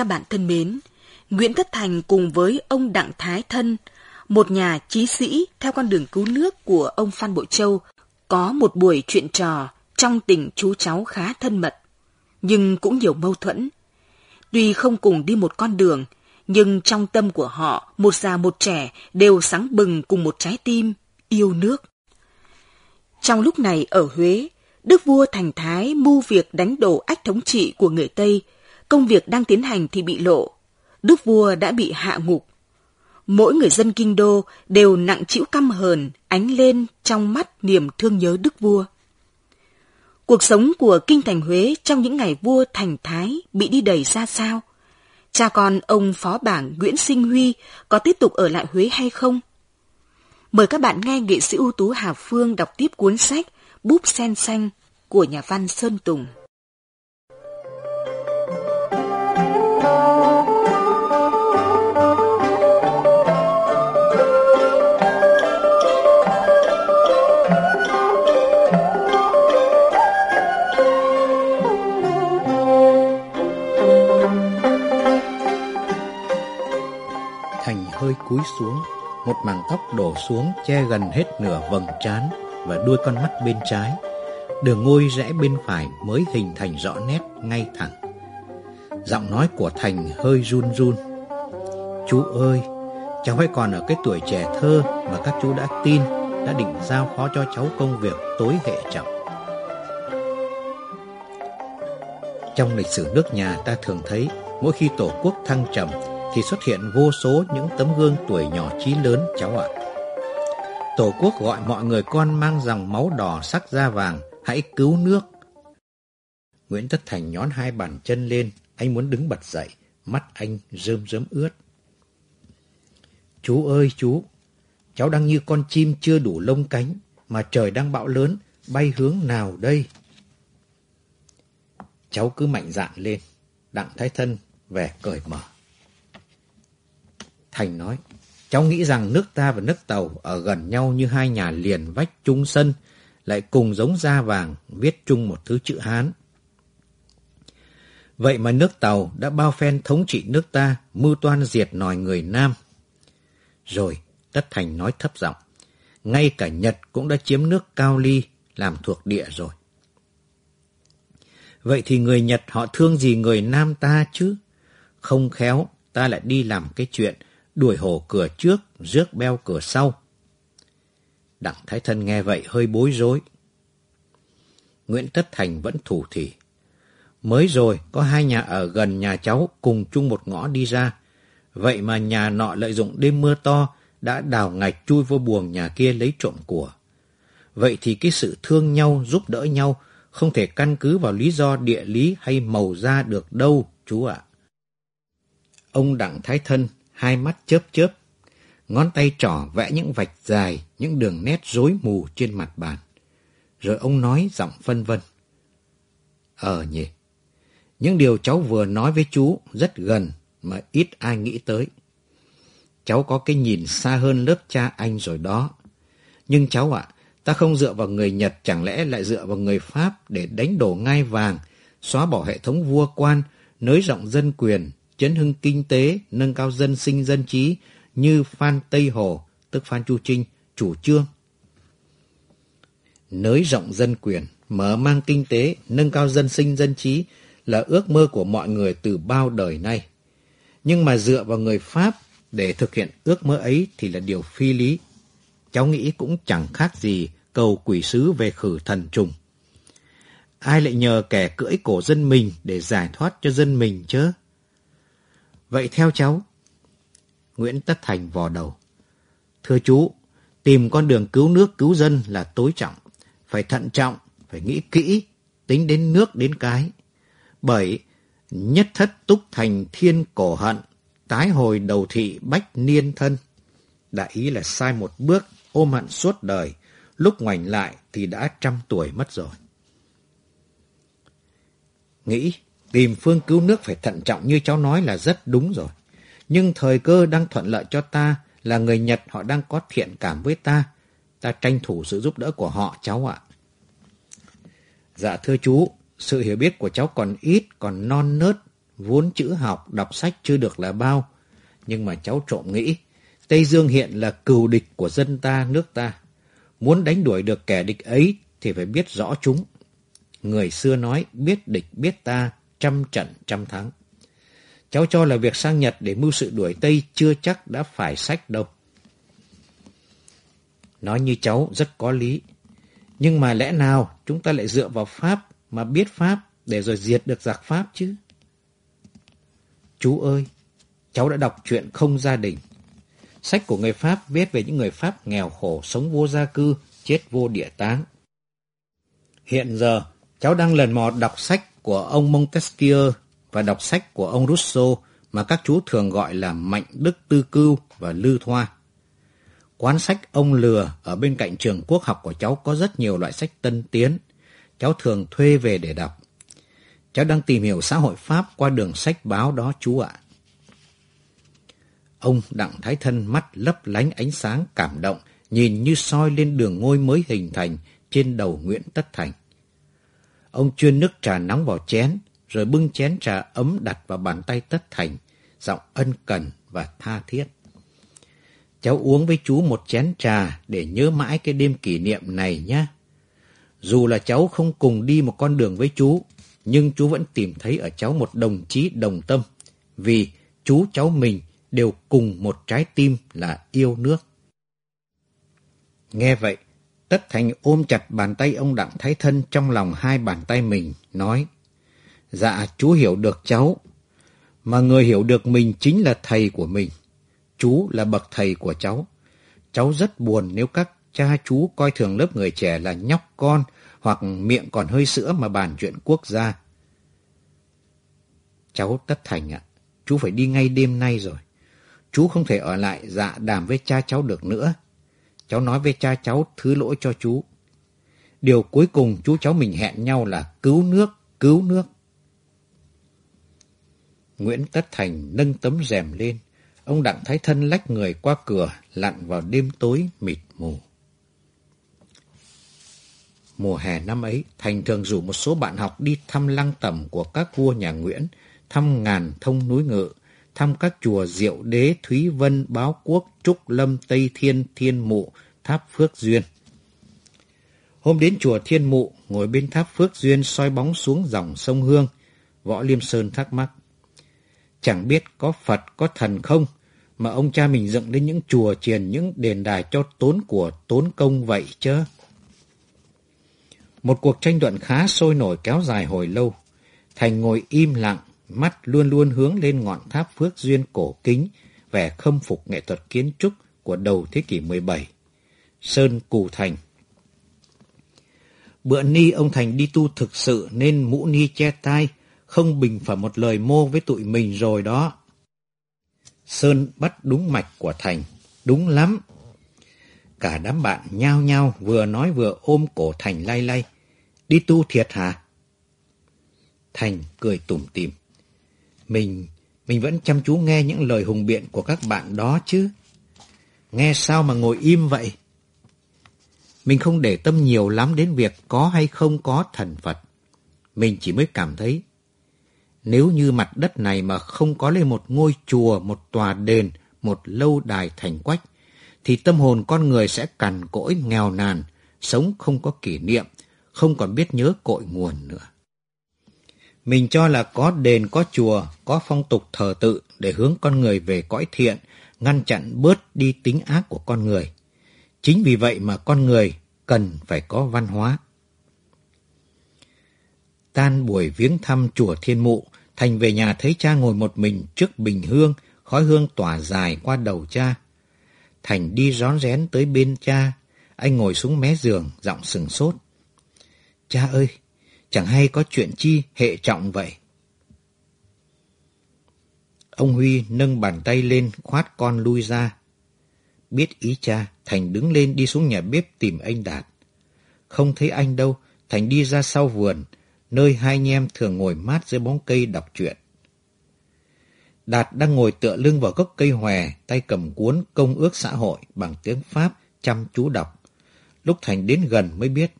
Các bạn thân mến, Nguyễn Tất Thành cùng với ông Đặng Thái Thân, một nhà trí sĩ theo con đường cứu nước của ông Phan Bội Châu, có một buổi chuyện trò trong tình chú cháu khá thân mật, nhưng cũng nhiều mâu thuẫn. Tuy không cùng đi một con đường, nhưng trong tâm của họ, một già một trẻ đều sáng bừng cùng một trái tim, yêu nước. Trong lúc này ở Huế, Đức vua Thành Thái mưu việc đánh đổ ách thống trị của người Tây, công việc đang tiến hành thì bị lộ. Đức vua đã bị hạ ngục. Mỗi người dân kinh đô đều nặng chịu căm hờn, ánh lên trong mắt niềm thương nhớ đức vua. Cuộc sống của kinh thành Huế trong những ngày vua Thành Thái bị đi đẩy ra sao? Cha con ông phó bảng Nguyễn Sinh Huy có tiếp tục ở lại Huế hay không? Mời các bạn nghe nghệ sĩ ưu tú Hà Phương đọc tiếp cuốn sách Búp sen xanh của nhà văn Sơn Tùng. Cúi xuống, một mảng tóc đổ xuống che gần hết nửa vầng trán và đuôi con mắt bên trái. Đường ngôi rẽ bên phải mới hình thành rõ nét ngay thẳng. Giọng nói của Thành hơi run run. Chú ơi, cháu hay còn ở cái tuổi trẻ thơ mà các chú đã tin, đã định giao phó cho cháu công việc tối hệ trọng. Trong lịch sử nước nhà ta thường thấy, mỗi khi tổ quốc thăng trầm thì xuất hiện vô số những tấm gương tuổi nhỏ chí lớn cháu ạ. Tổ quốc gọi mọi người con mang dòng máu đỏ sắc da vàng, hãy cứu nước. Nguyễn Tất Thành nhón hai bàn chân lên, anh muốn đứng bật dậy, mắt anh rơm rớm ướt. Chú ơi chú, cháu đang như con chim chưa đủ lông cánh, mà trời đang bão lớn, bay hướng nào đây? Cháu cứ mạnh dạn lên, đặng thái thân, vẻ cởi mở. Thành nói, cháu nghĩ rằng nước ta và nước Tàu ở gần nhau như hai nhà liền vách chung sân, lại cùng giống da vàng, viết chung một thứ chữ Hán. Vậy mà nước Tàu đã bao phen thống trị nước ta, mưu toan diệt nòi người Nam. Rồi, Tất Thành nói thấp giọng, ngay cả Nhật cũng đã chiếm nước Cao Ly, làm thuộc địa rồi. Vậy thì người Nhật họ thương gì người Nam ta chứ? Không khéo, ta lại đi làm cái chuyện đuổi hổ cửa trước, rước beo cửa sau. Đặng Thái Thân nghe vậy hơi bối rối. Nguyễn Tất Thành vẫn thủ thỉ. Mới rồi, có hai nhà ở gần nhà cháu cùng chung một ngõ đi ra. Vậy mà nhà nọ lợi dụng đêm mưa to đã đào ngạch chui vô buồng nhà kia lấy trộm của. Vậy thì cái sự thương nhau, giúp đỡ nhau không thể căn cứ vào lý do địa lý hay màu da được đâu, chú ạ. Ông Đặng Thái Thân, hai mắt chớp chớp, ngón tay trỏ vẽ những vạch dài, những đường nét rối mù trên mặt bàn. Rồi ông nói giọng phân vân. Ờ nhỉ, những điều cháu vừa nói với chú rất gần mà ít ai nghĩ tới. Cháu có cái nhìn xa hơn lớp cha anh rồi đó. Nhưng cháu ạ, ta không dựa vào người Nhật chẳng lẽ lại dựa vào người Pháp để đánh đổ ngai vàng, xóa bỏ hệ thống vua quan, nới rộng dân quyền, chấn hưng kinh tế, nâng cao dân sinh dân trí như Phan Tây Hồ, tức Phan Chu Trinh, chủ trương. Nới rộng dân quyền, mở mang kinh tế, nâng cao dân sinh dân trí là ước mơ của mọi người từ bao đời nay. Nhưng mà dựa vào người Pháp để thực hiện ước mơ ấy thì là điều phi lý. cháu nghĩ cũng chẳng khác gì cầu quỷ sứ về khử thần trùng. Ai lại nhờ kẻ cưỡi cổ dân mình để giải thoát cho dân mình chứ? Vậy theo cháu, Nguyễn Tất Thành vò đầu. Thưa chú, tìm con đường cứu nước cứu dân là tối trọng. Phải thận trọng, phải nghĩ kỹ, tính đến nước đến cái. Bởi nhất thất túc thành thiên cổ hận, tái hồi đầu thị bách niên thân. Đại ý là sai một bước, ôm hận suốt đời, lúc ngoảnh lại thì đã trăm tuổi mất rồi. Nghĩ, tìm phương cứu nước phải thận trọng như cháu nói là rất đúng rồi. Nhưng thời cơ đang thuận lợi cho ta là người Nhật họ đang có thiện cảm với ta. Ta tranh thủ sự giúp đỡ của họ cháu ạ. Dạ thưa chú, sự hiểu biết của cháu còn ít, còn non nớt, vốn chữ học, đọc sách chưa được là bao. Nhưng mà cháu trộm nghĩ, Tây Dương hiện là cừu địch của dân ta, nước ta. Muốn đánh đuổi được kẻ địch ấy thì phải biết rõ chúng. Người xưa nói biết địch biết ta, trăm trận trăm thắng. Cháu cho là việc sang Nhật để mưu sự đuổi Tây chưa chắc đã phải sách đâu. Nói như cháu rất có lý. Nhưng mà lẽ nào chúng ta lại dựa vào Pháp mà biết Pháp để rồi diệt được giặc Pháp chứ? Chú ơi, cháu đã đọc chuyện không gia đình. Sách của người Pháp viết về những người Pháp nghèo khổ, sống vô gia cư, chết vô địa táng. Hiện giờ, cháu đang lần mò đọc sách của ông Montesquieu và đọc sách của ông Rousseau mà các chú thường gọi là Mạnh Đức Tư Cưu và Lư Thoa. Quán sách ông lừa ở bên cạnh trường quốc học của cháu có rất nhiều loại sách tân tiến. Cháu thường thuê về để đọc. Cháu đang tìm hiểu xã hội Pháp qua đường sách báo đó chú ạ. Ông Đặng Thái Thân mắt lấp lánh ánh sáng cảm động, nhìn như soi lên đường ngôi mới hình thành trên đầu Nguyễn Tất Thành. Ông chuyên nước trà nóng vào chén, rồi bưng chén trà ấm đặt vào bàn tay Tất Thành, giọng ân cần và tha thiết. Cháu uống với chú một chén trà để nhớ mãi cái đêm kỷ niệm này nhé. Dù là cháu không cùng đi một con đường với chú, nhưng chú vẫn tìm thấy ở cháu một đồng chí đồng tâm, vì chú cháu mình đều cùng một trái tim là yêu nước. Nghe vậy, Tất Thành ôm chặt bàn tay ông Đặng Thái Thân trong lòng hai bàn tay mình, nói Dạ, chú hiểu được cháu, mà người hiểu được mình chính là thầy của mình. Chú là bậc thầy của cháu. Cháu rất buồn nếu các cha chú coi thường lớp người trẻ là nhóc con hoặc miệng còn hơi sữa mà bàn chuyện quốc gia. Cháu Tất Thành ạ, chú phải đi ngay đêm nay rồi. Chú không thể ở lại dạ đàm với cha cháu được nữa. Cháu nói với cha cháu thứ lỗi cho chú. Điều cuối cùng chú cháu mình hẹn nhau là cứu nước, cứu nước. Nguyễn Tất Thành nâng tấm rèm lên. Ông Đặng Thái Thân lách người qua cửa, lặn vào đêm tối mịt mù. Mùa hè năm ấy, Thành thường rủ một số bạn học đi thăm lăng tẩm của các vua nhà Nguyễn, thăm ngàn thông núi ngự, thăm các chùa Diệu Đế, Thúy Vân, Báo Quốc, Trúc Lâm, Tây Thiên, Thiên Mụ, Tháp Phước Duyên. Hôm đến chùa Thiên Mụ, ngồi bên tháp Phước Duyên soi bóng xuống dòng sông Hương, Võ Liêm Sơn thắc mắc. Chẳng biết có Phật, có thần không, mà ông cha mình dựng lên những chùa triền, những đền đài cho tốn của, tốn công vậy chứ. Một cuộc tranh luận khá sôi nổi kéo dài hồi lâu. Thành ngồi im lặng, mắt luôn luôn hướng lên ngọn tháp Phước Duyên cổ kính, vẻ khâm phục nghệ thuật kiến trúc của đầu thế kỷ 17. Sơn Cù Thành Bữa ni ông Thành đi tu thực sự nên mũ ni che tai, không bình phẩm một lời mô với tụi mình rồi đó. Sơn bắt đúng mạch của Thành, đúng lắm. Cả đám bạn nhao nhao vừa nói vừa ôm cổ Thành lay lay. Đi tu thiệt hả? Thành cười tủm tỉm. Mình, mình vẫn chăm chú nghe những lời hùng biện của các bạn đó chứ. Nghe sao mà ngồi im vậy? Mình không để tâm nhiều lắm đến việc có hay không có thần Phật. Mình chỉ mới cảm thấy nếu như mặt đất này mà không có lên một ngôi chùa, một tòa đền, một lâu đài thành quách, thì tâm hồn con người sẽ cằn cỗi nghèo nàn, sống không có kỷ niệm, không còn biết nhớ cội nguồn nữa. Mình cho là có đền, có chùa, có phong tục thờ tự để hướng con người về cõi thiện, ngăn chặn bớt đi tính ác của con người. Chính vì vậy mà con người cần phải có văn hóa. Tan buổi viếng thăm chùa Thiên Mụ, Thành về nhà thấy cha ngồi một mình trước bình hương, khói hương tỏa dài qua đầu cha. Thành đi rón rén tới bên cha, anh ngồi xuống mé giường, giọng sừng sốt. Cha ơi, chẳng hay có chuyện chi hệ trọng vậy. Ông Huy nâng bàn tay lên khoát con lui ra. Biết ý cha, Thành đứng lên đi xuống nhà bếp tìm anh Đạt. Không thấy anh đâu, Thành đi ra sau vườn, nơi hai anh em thường ngồi mát dưới bóng cây đọc truyện. Đạt đang ngồi tựa lưng vào gốc cây hòe, tay cầm cuốn công ước xã hội bằng tiếng Pháp, chăm chú đọc. Lúc Thành đến gần mới biết.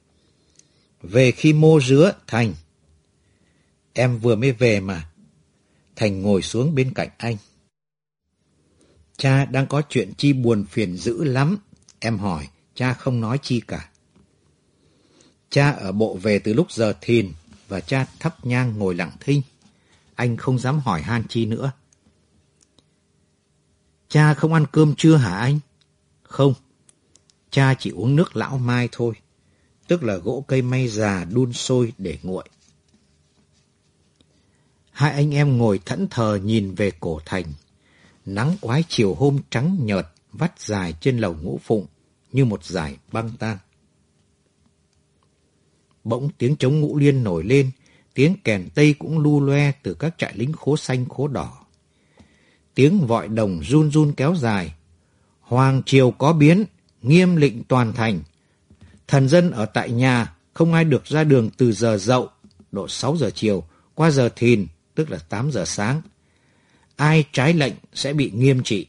Về khi mô rứa, Thành. Em vừa mới về mà. Thành ngồi xuống bên cạnh anh. Cha đang có chuyện chi buồn phiền dữ lắm. Em hỏi, cha không nói chi cả. Cha ở bộ về từ lúc giờ thìn và cha thắp nhang ngồi lặng thinh. Anh không dám hỏi han chi nữa. Cha không ăn cơm trưa hả anh? Không. Cha chỉ uống nước lão mai thôi. Tức là gỗ cây may già đun sôi để nguội. Hai anh em ngồi thẫn thờ nhìn về cổ thành. Nắng quái chiều hôm trắng nhợt vắt dài trên lầu ngũ phụng như một dải băng tan. Bỗng tiếng trống ngũ liên nổi lên, tiếng kèn tây cũng lu loe từ các trại lính khố xanh khố đỏ. Tiếng vọi đồng run run kéo dài. Hoàng triều có biến, nghiêm lệnh toàn thành. Thần dân ở tại nhà, không ai được ra đường từ giờ dậu, độ 6 giờ chiều, qua giờ thìn, tức là 8 giờ sáng. Ai trái lệnh sẽ bị nghiêm trị.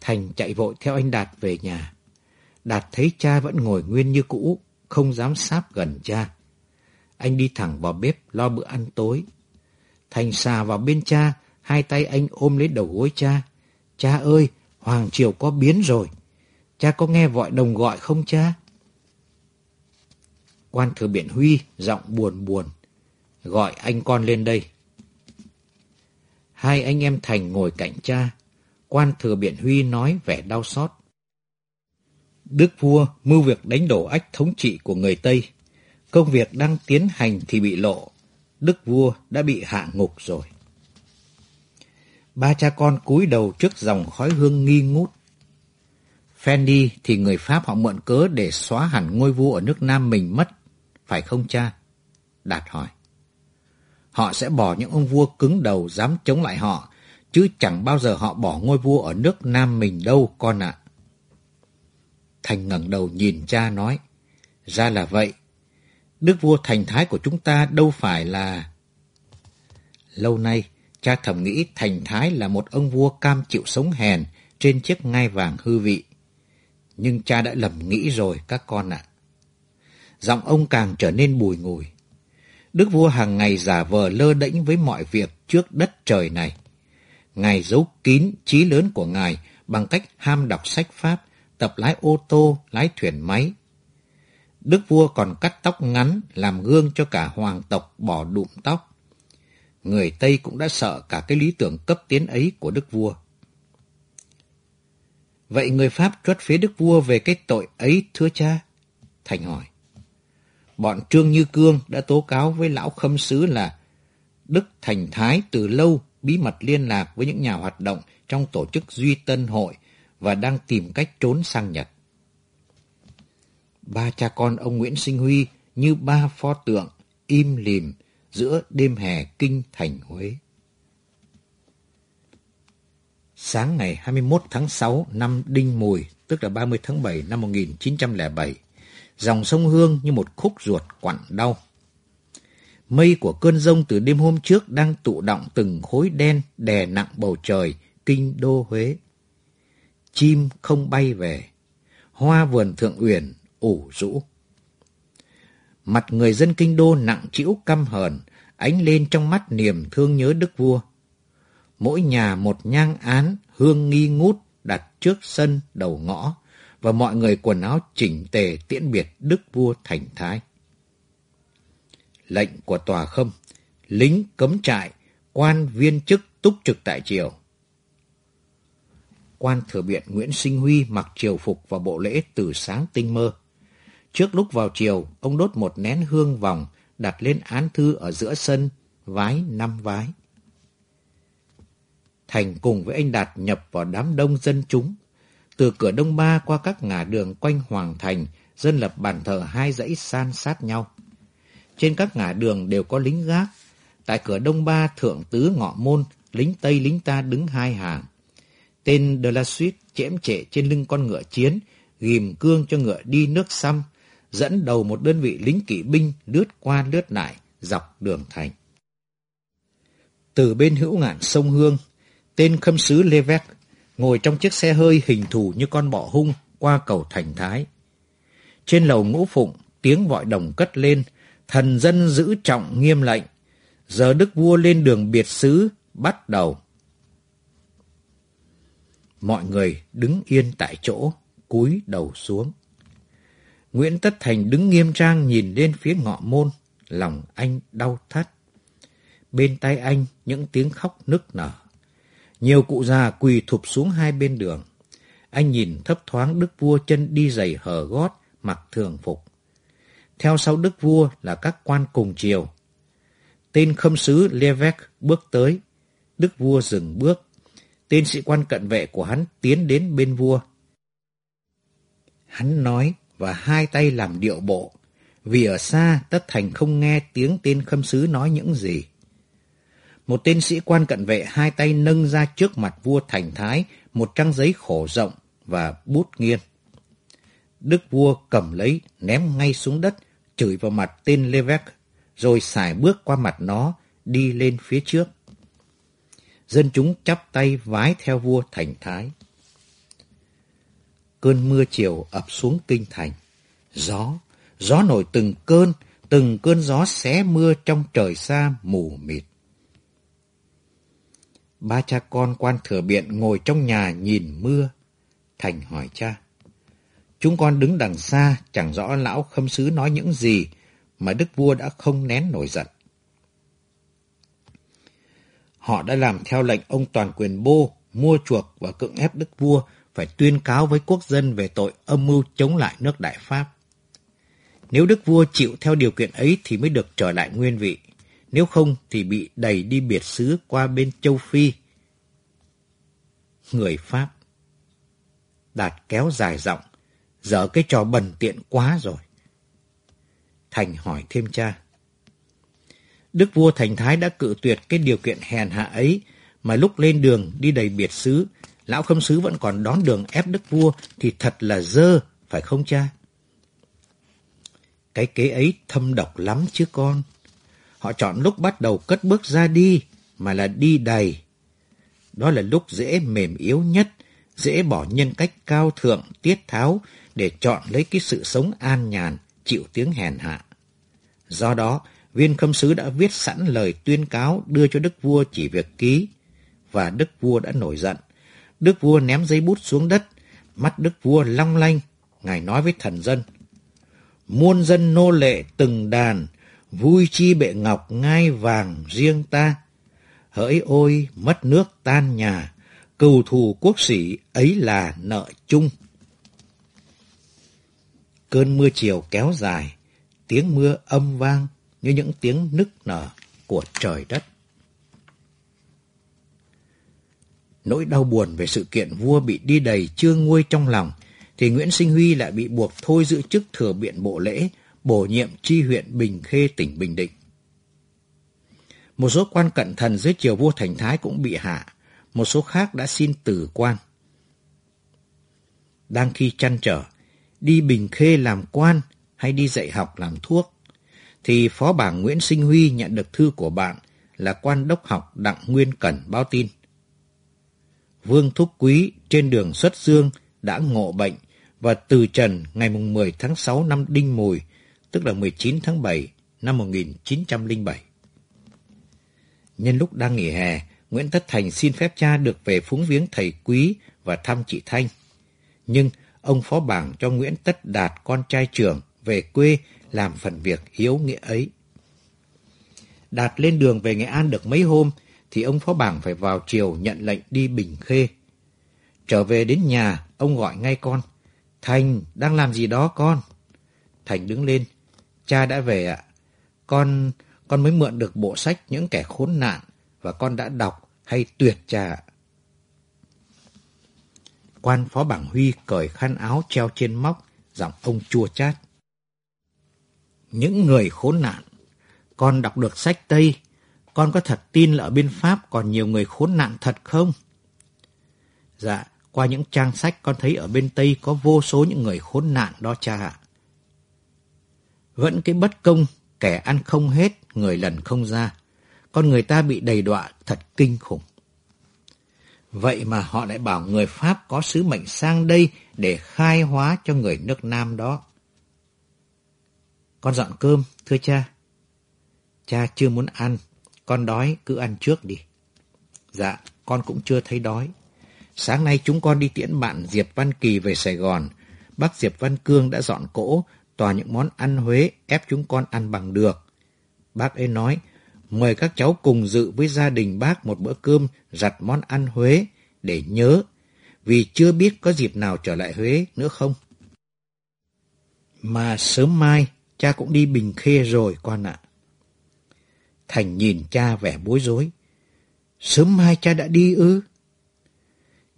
Thành chạy vội theo anh Đạt về nhà. Đạt thấy cha vẫn ngồi nguyên như cũ, không dám sáp gần cha. Anh đi thẳng vào bếp lo bữa ăn tối. Thành xà vào bên cha, hai tay anh ôm lấy đầu gối cha. Cha ơi, Hoàng Triều có biến rồi. Cha có nghe vọi đồng gọi không cha? Quan thừa biện Huy giọng buồn buồn. Gọi anh con lên đây. Hai anh em Thành ngồi cạnh cha. Quan thừa biện Huy nói vẻ đau xót. Đức vua mưu việc đánh đổ ách thống trị của người Tây. Công việc đang tiến hành thì bị lộ. Đức vua đã bị hạ ngục rồi. Ba cha con cúi đầu trước dòng khói hương nghi ngút. Fendi thì người Pháp họ mượn cớ để xóa hẳn ngôi vua ở nước Nam mình mất. Phải không cha? Đạt hỏi. Họ sẽ bỏ những ông vua cứng đầu dám chống lại họ, chứ chẳng bao giờ họ bỏ ngôi vua ở nước Nam mình đâu con ạ. Thành ngẩng đầu nhìn cha nói, ra là vậy. Đức vua thành thái của chúng ta đâu phải là... Lâu nay, cha thầm nghĩ thành thái là một ông vua cam chịu sống hèn trên chiếc ngai vàng hư vị. Nhưng cha đã lầm nghĩ rồi các con ạ. Giọng ông càng trở nên bùi ngùi. Đức vua hàng ngày giả vờ lơ đễnh với mọi việc trước đất trời này. Ngài giấu kín trí lớn của Ngài bằng cách ham đọc sách Pháp, tập lái ô tô, lái thuyền máy. Đức vua còn cắt tóc ngắn làm gương cho cả hoàng tộc bỏ đụm tóc. Người Tây cũng đã sợ cả cái lý tưởng cấp tiến ấy của đức vua. Vậy người Pháp truất phía đức vua về cái tội ấy, thưa cha? Thành hỏi. Bọn Trương Như Cương đã tố cáo với lão khâm sứ là Đức Thành Thái từ lâu bí mật liên lạc với những nhà hoạt động trong tổ chức Duy Tân Hội và đang tìm cách trốn sang Nhật. Ba cha con ông Nguyễn Sinh Huy như ba pho tượng im lìm giữa đêm hè kinh thành Huế. Sáng ngày 21 tháng 6 năm Đinh Mùi, tức là 30 tháng 7 năm 1907, dòng sông Hương như một khúc ruột quặn đau. Mây của cơn rông từ đêm hôm trước đang tụ động từng khối đen đè nặng bầu trời, kinh đô Huế. Chim không bay về, hoa vườn thượng uyển ủ rũ. Mặt người dân kinh đô nặng trĩu căm hờn, ánh lên trong mắt niềm thương nhớ đức vua. Mỗi nhà một nhang án, hương nghi ngút đặt trước sân đầu ngõ, và mọi người quần áo chỉnh tề tiễn biệt đức vua thành thái. Lệnh của tòa khâm, lính cấm trại, quan viên chức túc trực tại triều. quan thừa biện Nguyễn Sinh Huy mặc triều phục vào bộ lễ từ sáng tinh mơ. Trước lúc vào triều ông đốt một nén hương vòng, đặt lên án thư ở giữa sân, vái năm vái. Thành cùng với anh Đạt nhập vào đám đông dân chúng. Từ cửa đông ba qua các ngã đường quanh Hoàng Thành, dân lập bàn thờ hai dãy san sát nhau. Trên các ngã đường đều có lính gác. Tại cửa đông ba thượng tứ ngọ môn, lính Tây lính ta đứng hai hàng. Tên De La Suite chẽm trệ trên lưng con ngựa chiến, ghim cương cho ngựa đi nước xăm, dẫn đầu một đơn vị lính kỵ binh lướt qua lướt lại dọc đường thành. Từ bên hữu ngạn sông Hương, tên khâm sứ Levec ngồi trong chiếc xe hơi hình thù như con bọ hung qua cầu Thành Thái. Trên lầu ngũ phụng, tiếng vội đồng cất lên, thần dân giữ trọng nghiêm lệnh. Giờ đức vua lên đường biệt xứ, bắt đầu. Mọi người đứng yên tại chỗ, cúi đầu xuống. Nguyễn Tất Thành đứng nghiêm trang nhìn lên phía ngọ môn, lòng anh đau thắt. Bên tay anh những tiếng khóc nức nở. Nhiều cụ già quỳ thụp xuống hai bên đường. Anh nhìn thấp thoáng đức vua chân đi giày hở gót, mặc thường phục. Theo sau đức vua là các quan cùng triều. Tên khâm sứ Levesque bước tới. Đức vua dừng bước. Tên sĩ quan cận vệ của hắn tiến đến bên vua. Hắn nói và hai tay làm điệu bộ. Vì ở xa, Tất Thành không nghe tiếng tên khâm sứ nói những gì. Một tên sĩ quan cận vệ hai tay nâng ra trước mặt vua Thành Thái một trang giấy khổ rộng và bút nghiên. Đức vua cầm lấy, ném ngay xuống đất, chửi vào mặt tên Levesque, rồi xài bước qua mặt nó, đi lên phía trước. Dân chúng chắp tay vái theo vua Thành Thái. Cơn mưa chiều ập xuống kinh thành. Gió, gió nổi từng cơn, từng cơn gió xé mưa trong trời xa mù mịt. Ba cha con quan thừa biện ngồi trong nhà nhìn mưa. Thành hỏi cha. Chúng con đứng đằng xa, chẳng rõ lão khâm sứ nói những gì, mà đức vua đã không nén nổi giận. Họ đã làm theo lệnh ông toàn quyền bô, mua chuộc và cưỡng ép đức vua phải tuyên cáo với quốc dân về tội âm mưu chống lại nước Đại Pháp. Nếu đức vua chịu theo điều kiện ấy thì mới được trở lại nguyên vị. Nếu không thì bị đẩy đi biệt xứ qua bên châu Phi. Người Pháp Đạt kéo dài giọng, dở cái trò bẩn tiện quá rồi. Thành hỏi thêm cha. Đức vua Thành Thái đã cự tuyệt cái điều kiện hèn hạ ấy, mà lúc lên đường đi đầy biệt xứ, lão khâm sứ vẫn còn đón đường ép đức vua thì thật là dơ, phải không cha? Cái kế ấy thâm độc lắm chứ con. Họ chọn lúc bắt đầu cất bước ra đi, mà là đi đầy. Đó là lúc dễ mềm yếu nhất, dễ bỏ nhân cách cao thượng, tiết tháo để chọn lấy cái sự sống an nhàn, chịu tiếng hèn hạ. Do đó, viên khâm sứ đã viết sẵn lời tuyên cáo đưa cho đức vua chỉ việc ký, và đức vua đã nổi giận. Đức vua ném giấy bút xuống đất, mắt đức vua long lanh, ngài nói với thần dân. Muôn dân nô lệ từng đàn, vui chi bệ ngọc ngai vàng riêng ta. Hỡi ôi, mất nước tan nhà, cừu thù quốc sĩ ấy là nợ chung. Cơn mưa chiều kéo dài, tiếng mưa âm vang như những tiếng nức nở của trời đất. Nỗi đau buồn về sự kiện vua bị đi đầy chưa nguôi trong lòng, thì Nguyễn Sinh Huy lại bị buộc thôi giữ chức thừa biện bộ lễ, bổ nhiệm chi huyện Bình Khê tỉnh Bình Định. Một số quan cận thần dưới triều vua Thành Thái cũng bị hạ, một số khác đã xin tử quan. Đang khi chăn trở, đi Bình Khê làm quan hay đi dạy học làm thuốc, thì Phó bảng Nguyễn Sinh Huy nhận được thư của bạn là quan đốc học Đặng Nguyên Cẩn báo tin. Vương Thúc Quý trên đường xuất dương đã ngộ bệnh và từ trần ngày 10 tháng 6 năm Đinh Mùi, tức là 19 tháng 7 năm 1907. Nhân lúc đang nghỉ hè, Nguyễn Tất Thành xin phép cha được về phúng viếng thầy Quý và thăm chị Thanh. Nhưng ông phó bảng cho Nguyễn Tất Đạt con trai trưởng về quê làm phần việc hiếu nghĩa ấy. Đạt lên đường về Nghệ An được mấy hôm, thì ông phó bảng phải vào chiều nhận lệnh đi Bình Khê. Trở về đến nhà, ông gọi ngay con. Thành, đang làm gì đó con? Thành đứng lên. Cha đã về ạ. Con, con mới mượn được bộ sách những kẻ khốn nạn và con đã đọc hay tuyệt cha ạ. Quan phó bảng Huy cởi khăn áo treo trên móc, giọng ông chua chát. Những người khốn nạn. Con đọc được sách Tây. Con có thật tin là ở bên Pháp còn nhiều người khốn nạn thật không? Dạ, qua những trang sách con thấy ở bên Tây có vô số những người khốn nạn đó cha ạ. Vẫn cái bất công, kẻ ăn không hết, người lần không ra. Con người ta bị đầy đọa thật kinh khủng. Vậy mà họ lại bảo người Pháp có sứ mệnh sang đây để khai hóa cho người nước Nam đó. Con dọn cơm, thưa cha. Cha chưa muốn ăn, con đói cứ ăn trước đi. Dạ, con cũng chưa thấy đói. Sáng nay chúng con đi tiễn bạn Diệp Văn Kỳ về Sài Gòn. Bác Diệp Văn Cương đã dọn cỗ, toàn những món ăn Huế ép chúng con ăn bằng được. Bác ấy nói, mời các cháu cùng dự với gia đình bác một bữa cơm giặt món ăn Huế để nhớ, vì chưa biết có dịp nào trở lại Huế nữa không. Mà sớm mai, cha cũng đi Bình Khê rồi con ạ. Thành nhìn cha vẻ bối rối. Sớm mai cha đã đi ư?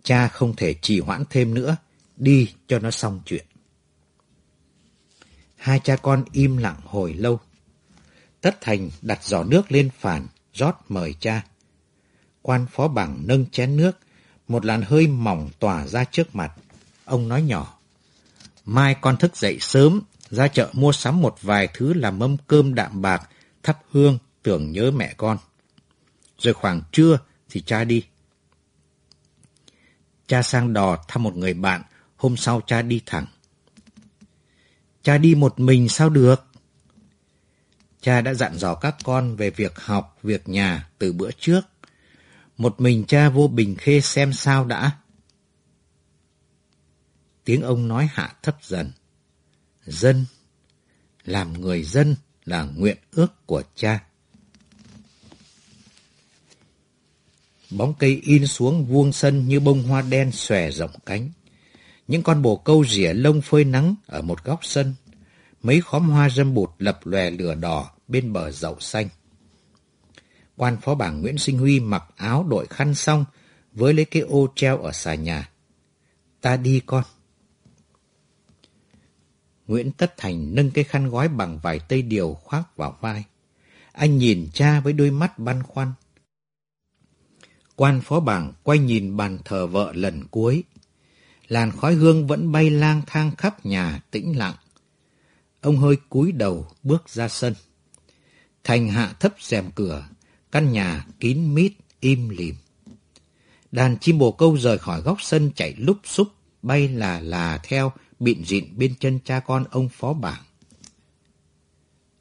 Cha không thể trì hoãn thêm nữa, đi cho nó xong chuyện. Hai cha con im lặng hồi lâu. Tất Thành đặt giỏ nước lên phản, rót mời cha. Quan phó bằng nâng chén nước, một làn hơi mỏng tỏa ra trước mặt. Ông nói nhỏ, mai con thức dậy sớm, ra chợ mua sắm một vài thứ làm mâm cơm đạm bạc, thắp hương, tưởng nhớ mẹ con. Rồi khoảng trưa thì cha đi. Cha sang đò thăm một người bạn, hôm sau cha đi thẳng. Cha đi một mình sao được? Cha đã dặn dò các con về việc học, việc nhà từ bữa trước. Một mình cha vô bình khê xem sao đã. Tiếng ông nói hạ thấp dần. Dân, làm người dân là nguyện ước của cha. Bóng cây in xuống vuông sân như bông hoa đen xòe rộng cánh. Những con bồ câu rỉa lông phơi nắng ở một góc sân. Mấy khóm hoa râm bụt lập lòe lửa đỏ bên bờ dậu xanh. Quan phó bảng Nguyễn Sinh Huy mặc áo đội khăn xong, với lấy cái ô treo ở xà nhà. Ta đi con. Nguyễn Tất Thành nâng cái khăn gói bằng vải tây điều khoác vào vai. Anh nhìn cha với đôi mắt băn khoăn. Quan phó bảng quay nhìn bàn thờ vợ lần cuối. Làn khói hương vẫn bay lang thang khắp nhà tĩnh lặng. Ông hơi cúi đầu bước ra sân. Thành hạ thấp rèm cửa, căn nhà kín mít, im lìm. Đàn chim bồ câu rời khỏi góc sân chạy lúc xúc, bay là là theo, bịn rịn bên chân cha con ông phó bảng.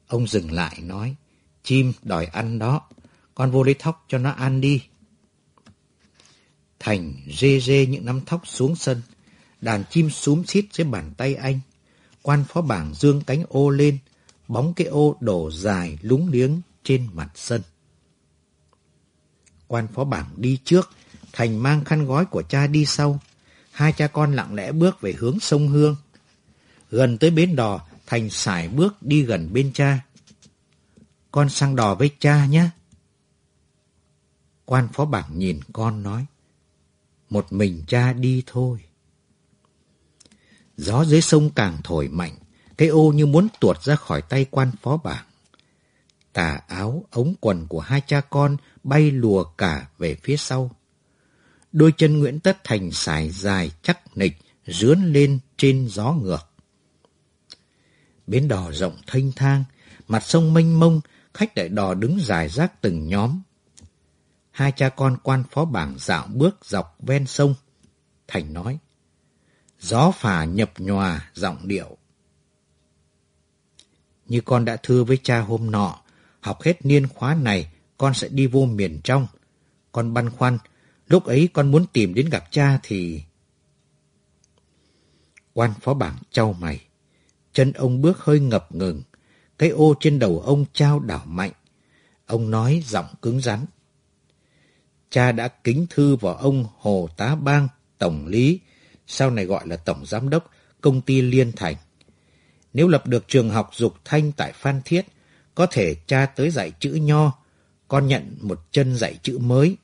Ông dừng lại nói, chim đòi ăn đó, con vô lấy thóc cho nó ăn đi. Thành rê rê những nắm thóc xuống sân. Đàn chim súm xít dưới bàn tay anh. Quan phó bảng dương cánh ô lên, bóng cái ô đổ dài lúng liếng trên mặt sân. Quan phó bảng đi trước, Thành mang khăn gói của cha đi sau. Hai cha con lặng lẽ bước về hướng sông Hương. Gần tới bến đò, Thành sải bước đi gần bên cha. Con sang đò với cha nhé. Quan phó bảng nhìn con nói một mình cha đi thôi. Gió dưới sông càng thổi mạnh, cái ô như muốn tuột ra khỏi tay quan phó bảng. Tà áo, ống quần của hai cha con bay lùa cả về phía sau. Đôi chân Nguyễn Tất Thành sải dài chắc nịch, rướn lên trên gió ngược. Bến đò rộng thanh thang, mặt sông mênh mông, khách đại đò đứng dài rác từng nhóm, hai cha con quan phó bảng dạo bước dọc ven sông. Thành nói, gió phả nhập nhòa giọng điệu. Như con đã thưa với cha hôm nọ, học hết niên khóa này, con sẽ đi vô miền trong. Con băn khoăn, lúc ấy con muốn tìm đến gặp cha thì... Quan phó bảng trao mày. Chân ông bước hơi ngập ngừng. Cái ô trên đầu ông trao đảo mạnh. Ông nói giọng cứng rắn cha đã kính thư vào ông Hồ Tá Bang tổng lý, sau này gọi là tổng giám đốc, công ty Liên Thành. Nếu lập được trường học dục thanh tại Phan Thiết, có thể cha tới dạy chữ nho, con nhận một chân dạy chữ mới.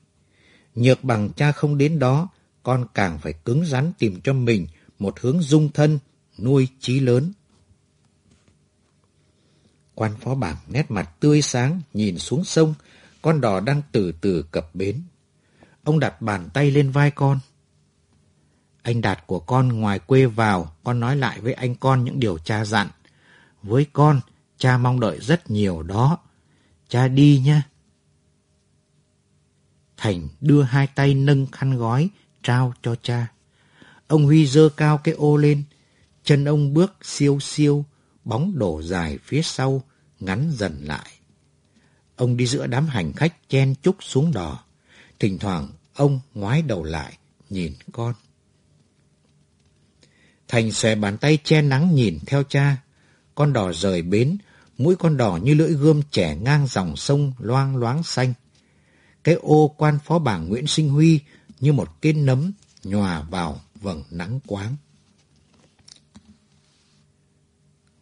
Nhược bằng cha không đến đó, con càng phải cứng rắn tìm cho mình một hướng dung thân, nuôi trí lớn. Quan phó bảng nét mặt tươi sáng, nhìn xuống sông, con đò đang từ từ cập bến. Ông đặt bàn tay lên vai con. Anh Đạt của con ngoài quê vào, con nói lại với anh con những điều cha dặn. Với con, cha mong đợi rất nhiều đó. Cha đi nhé. Thành đưa hai tay nâng khăn gói, trao cho cha. Ông Huy dơ cao cái ô lên, chân ông bước siêu siêu, bóng đổ dài phía sau, ngắn dần lại. Ông đi giữa đám hành khách chen chúc xuống đò. Thỉnh thoảng ông ngoái đầu lại, nhìn con. Thành xòe bàn tay che nắng nhìn theo cha. Con đò rời bến, mũi con đò như lưỡi gươm trẻ ngang dòng sông loang loáng xanh. Cái ô quan phó bảng Nguyễn Sinh Huy như một cái nấm nhòa vào vầng nắng quáng.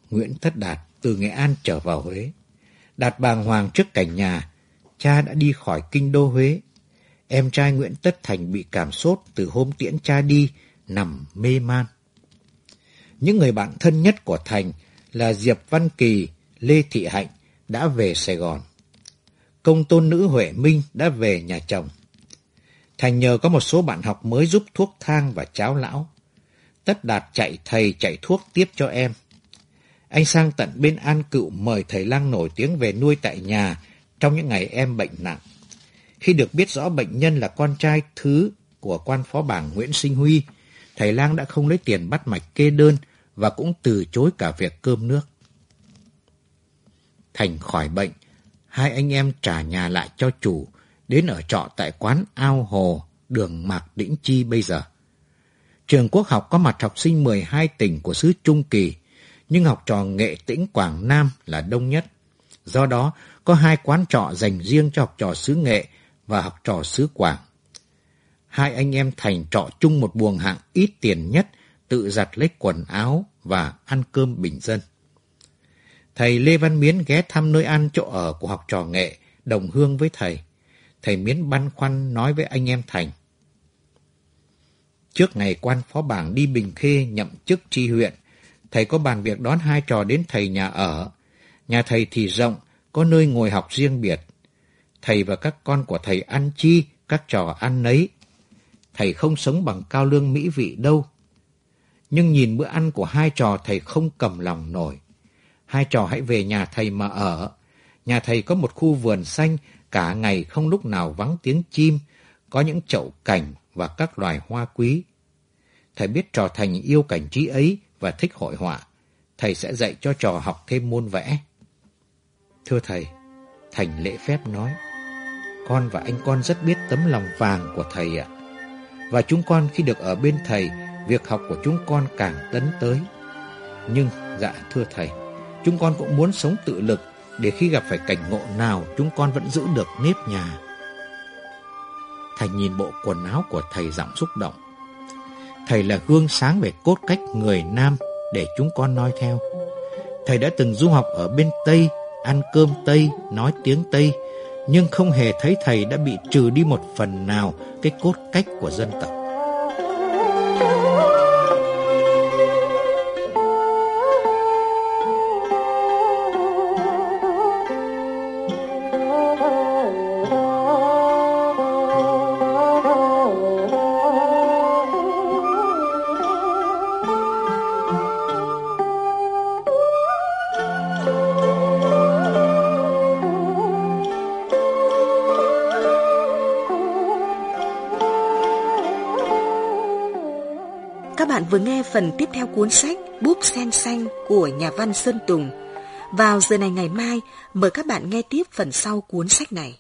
Nguyễn thất Đạt từ Nghệ An trở vào Huế. Đạt bàng hoàng trước cảnh nhà, cha đã đi khỏi kinh đô Huế. Em trai Nguyễn Tất Thành bị cảm sốt từ hôm tiễn cha đi, nằm mê man. Những người bạn thân nhất của Thành là Diệp Văn Kỳ, Lê Thị Hạnh đã về Sài Gòn. Công tôn nữ Huệ Minh đã về nhà chồng. Thành nhờ có một số bạn học mới giúp thuốc thang và cháo lão. Tất đạt chạy thầy chạy thuốc tiếp cho em. Anh sang tận bên An Cựu mời thầy lang nổi tiếng về nuôi tại nhà trong những ngày em bệnh nặng. Khi được biết rõ bệnh nhân là con trai thứ của quan phó bảng Nguyễn Sinh Huy, thầy lang đã không lấy tiền bắt mạch kê đơn và cũng từ chối cả việc cơm nước. Thành khỏi bệnh, hai anh em trả nhà lại cho chủ, đến ở trọ tại quán Ao Hồ, đường Mạc Đĩnh Chi bây giờ. Trường quốc học có mặt học sinh 12 tỉnh của xứ Trung Kỳ, nhưng học trò nghệ tĩnh Quảng Nam là đông nhất. Do đó, có hai quán trọ dành riêng cho học trò xứ nghệ và học trò xứ Quảng. Hai anh em thành trọ chung một buồng hạng ít tiền nhất, tự giặt lấy quần áo và ăn cơm bình dân. Thầy Lê Văn Miến ghé thăm nơi ăn chỗ ở của học trò nghệ, đồng hương với thầy. Thầy Miến băn khoăn nói với anh em Thành. Trước ngày quan phó bảng đi Bình Khê nhậm chức tri huyện, thầy có bàn việc đón hai trò đến thầy nhà ở. Nhà thầy thì rộng, có nơi ngồi học riêng biệt. Thầy và các con của thầy ăn chi, các trò ăn nấy. Thầy không sống bằng cao lương mỹ vị đâu. Nhưng nhìn bữa ăn của hai trò thầy không cầm lòng nổi. Hai trò hãy về nhà thầy mà ở. Nhà thầy có một khu vườn xanh, cả ngày không lúc nào vắng tiếng chim, có những chậu cảnh và các loài hoa quý. Thầy biết trò Thành yêu cảnh trí ấy và thích hội họa. Thầy sẽ dạy cho trò học thêm môn vẽ. Thưa thầy, Thành lễ phép nói, con và anh con rất biết tấm lòng vàng của thầy ạ. Và chúng con khi được ở bên thầy, việc học của chúng con càng tấn tới. Nhưng, dạ thưa thầy, chúng con cũng muốn sống tự lực để khi gặp phải cảnh ngộ nào chúng con vẫn giữ được nếp nhà. thầy nhìn bộ quần áo của thầy giọng xúc động. Thầy là gương sáng về cốt cách người Nam để chúng con noi theo. Thầy đã từng du học ở bên Tây, ăn cơm Tây, nói tiếng Tây, nhưng không hề thấy thầy đã bị trừ đi một phần nào cái cốt cách của dân tộc. Vừa nghe phần tiếp theo cuốn sách Búp sen xanh của nhà văn Sơn Tùng. Vào giờ này ngày mai, mời các bạn nghe tiếp phần sau cuốn sách này.